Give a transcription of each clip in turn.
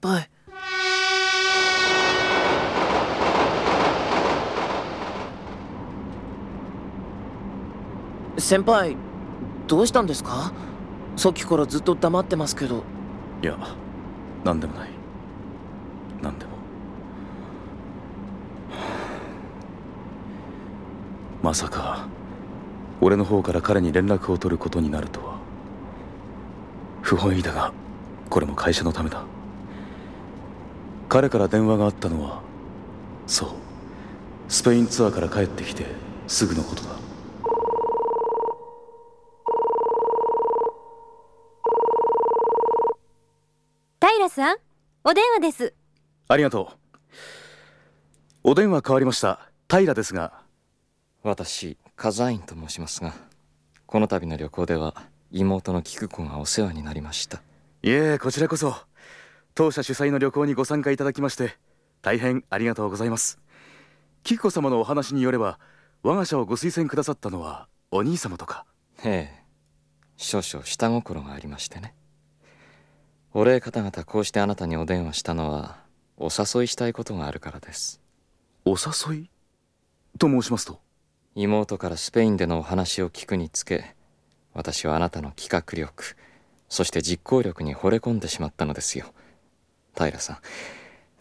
輩。先輩どうしたんですか？さっきからずっと黙ってますけど。いや何でもない。何でも。まさか俺の方から彼に連絡を取ることになるとは。不本意だがこれも会社のためだ。彼から電話があったのはそう。スペインツアーから帰ってきてすぐのことだ。平さんお電話です。ありがとう。お電話変わりました。平ですが。私カザインと申しますがこの度の旅行では妹の菊子がお世話になりました。いえこちらこそ当社主催の旅行にご参加いただきまして大変ありがとうございます。菊子様のお話によれば我が社をご推薦くださったのはお兄様とか。ええ。少々下心がありましてね。お礼方々こうしてあなたにお電話したのはお誘いしたいことがあるからです。お誘い？と申しますと？妹からスペインでのお話を聞くにつけ私はあなたの企画力そして実行力に惚れ込んでしまったのですよ平さ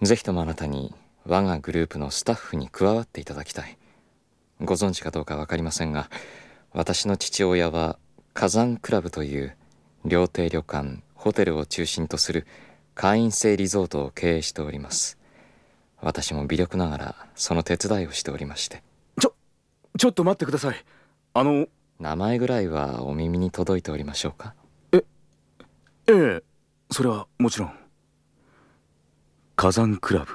ん。ぜひともあなたに我がグループのスタッフに加わっていただきたい。ご存知かどうか分かりませんが私の父親は火山クラブという料亭旅館ホテルを中心とする会員制リゾートを経営しております。私も微力ながらその手伝いをしておりまして。ちょちょっと待ってください。あの名前ぐらいはお耳に届いておりましょうか？ええそれはもちろん火山クラブ。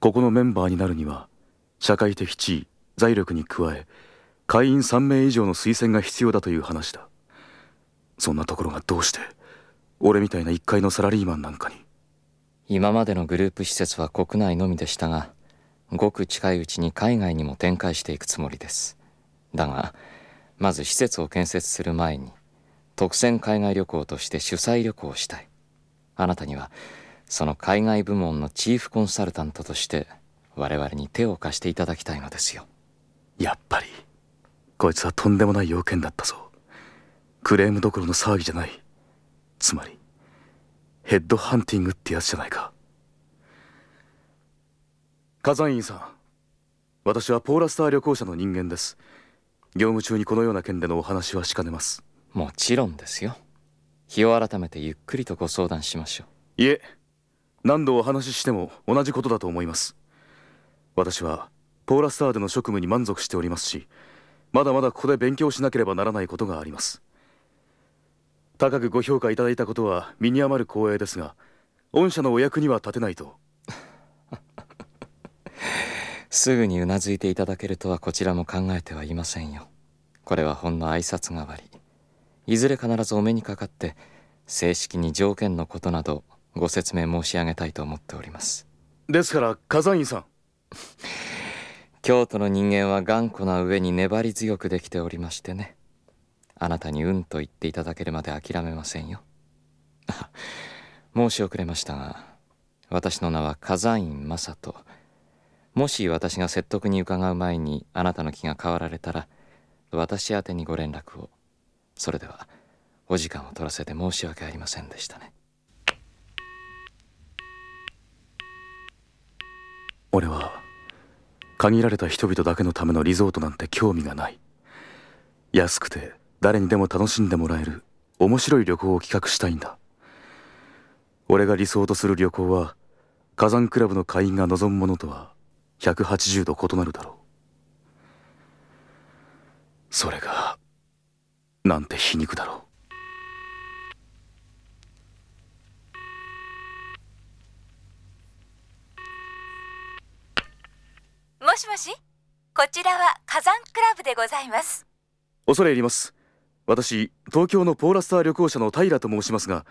ここのメンバーになるには社会的地位財力に加え会員3名以上の推薦が必要だという話だ。そんなところがどうして俺みたいな一階のサラリーマンなんかに。今までのグループ施設は国内のみでしたがごく近いうちに海外にも展開していくつもりです。だがまず施設を建設する前に特選海外旅行として主催旅行をしたい。あなたにはその海外部門のチーフコンサルタントとして我々に手を貸していただきたいのですよ。やっぱりこいつはとんでもない要件だったぞ。クレームどころの騒ぎじゃない。つまりヘッドハンティングってやつじゃないか。火山院さん私はポーラスター旅行者の人間です。業務中にこのような件でのお話はしかねます。もちろんですよ。日を改めてゆっくりとご相談しましょう。いえ何度お話ししても同じことだと思います。私はポーラスターでの職務に満足しておりますしまだまだここで勉強しなければならないことがあります。高くご評価いただいたことは身に余る光栄ですが御社のお役には立てないと。すぐにうなずいていただけるとはこちらも考えてはいませんよ。これはほんの挨拶代わり。いずれ必ずお目にかかって正式に条件のことなどご説明申し上げたいと思っております。ですから火山院さん。京都の人間は頑固な上に粘り強くできておりましてね。あなたにうんと言っていただけるまで諦めませんよ。申し遅れましたが私の名は火山院正人もし私が説得に伺う前にあなたの気が変わられたら私宛にご連絡を。それではお時間を取らせて申し訳ありませんでしたね俺は限られた人々だけのためのリゾートなんて興味がない。安くて誰にでも楽しんでもらえる面白い旅行を企画したいんだ。俺が理想とする旅行は火山クラブの会員が望むものとは180度異なるだろう。それがなんて皮肉だろうもしもし？こちらは火山クラブでございます。恐れ入ります。私東京のポーラスター旅行者の平と申しますが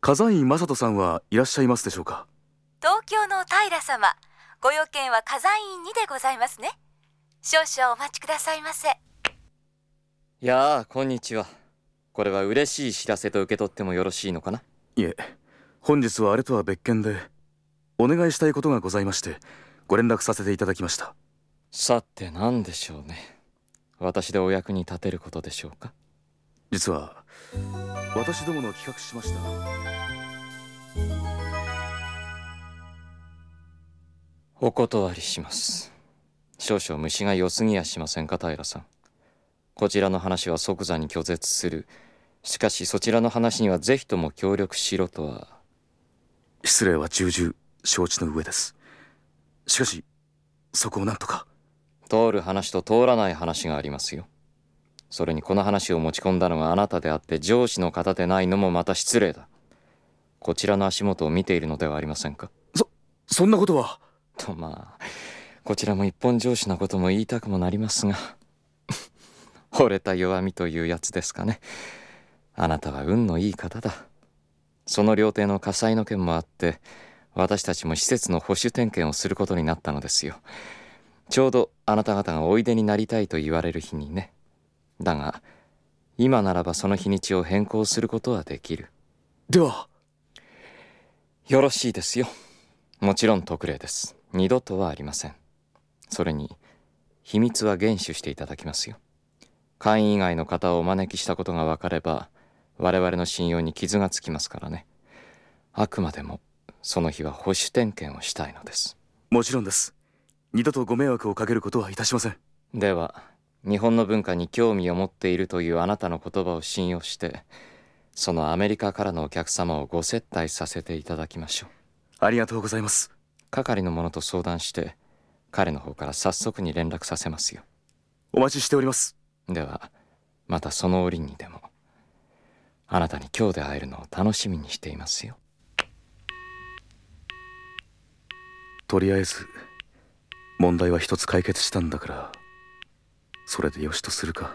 火山院正人さんはいらっしゃいますでしょうか？東京の平様ご用件は火山院にでございますね。少々お待ちくださいませ。やあこんにちは。これは嬉しい知らせと受け取ってもよろしいのかな？いえ本日はあれとは別件でお願いしたいことがございましてご連絡させていただきました。さて何でしょうね。私でお役に立てることでしょうか？実は私どもの企画しました。お断りします。少々虫が良すぎやしませんか平さん。こちらの話は即座に拒絶する。しかしそちらの話にはぜひとも協力しろとは。失礼は重々承知の上ですしかしそこをなんとか。通る話と通らない話がありますよ。それにこの話を持ち込んだのがあなたであって上司の方でないのもまた失礼だ。こちらの足元を見ているのではありませんか？そんなことは？とまあこちらも一本上司なことも言いたくもなりますが惚れた弱みというやつですかね。あなたは運のいい方だ。その料亭の火災の件もあって私たちも施設の保守点検をすることになったのですよ。ちょうどあなた方がおいでになりたいと言われる日にね。だが今ならばその日にちを変更することはできる。では。よろしいですよ。もちろん特例です。二度とはありません。それに秘密は厳守していただきますよ。会員以外の方をお招きしたことが分かれば我々の信用に傷がつきますからね。あくまでもその日は保守点検をしたいのです。もちろんです。二度とご迷惑をかけることはいたしません。では日本の文化に興味を持っているというあなたの言葉を信用してそのアメリカからのお客様をご接待させていただきましょう。ありがとうございます。係の者と相談して彼の方から早速に連絡させますよ。お待ちしております。ではまたその折にでもあなたに今日で会えるのを楽しみにしていますよとりあえず問題は一つ解決したんだからそれでよしとするか。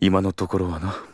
今のところはな。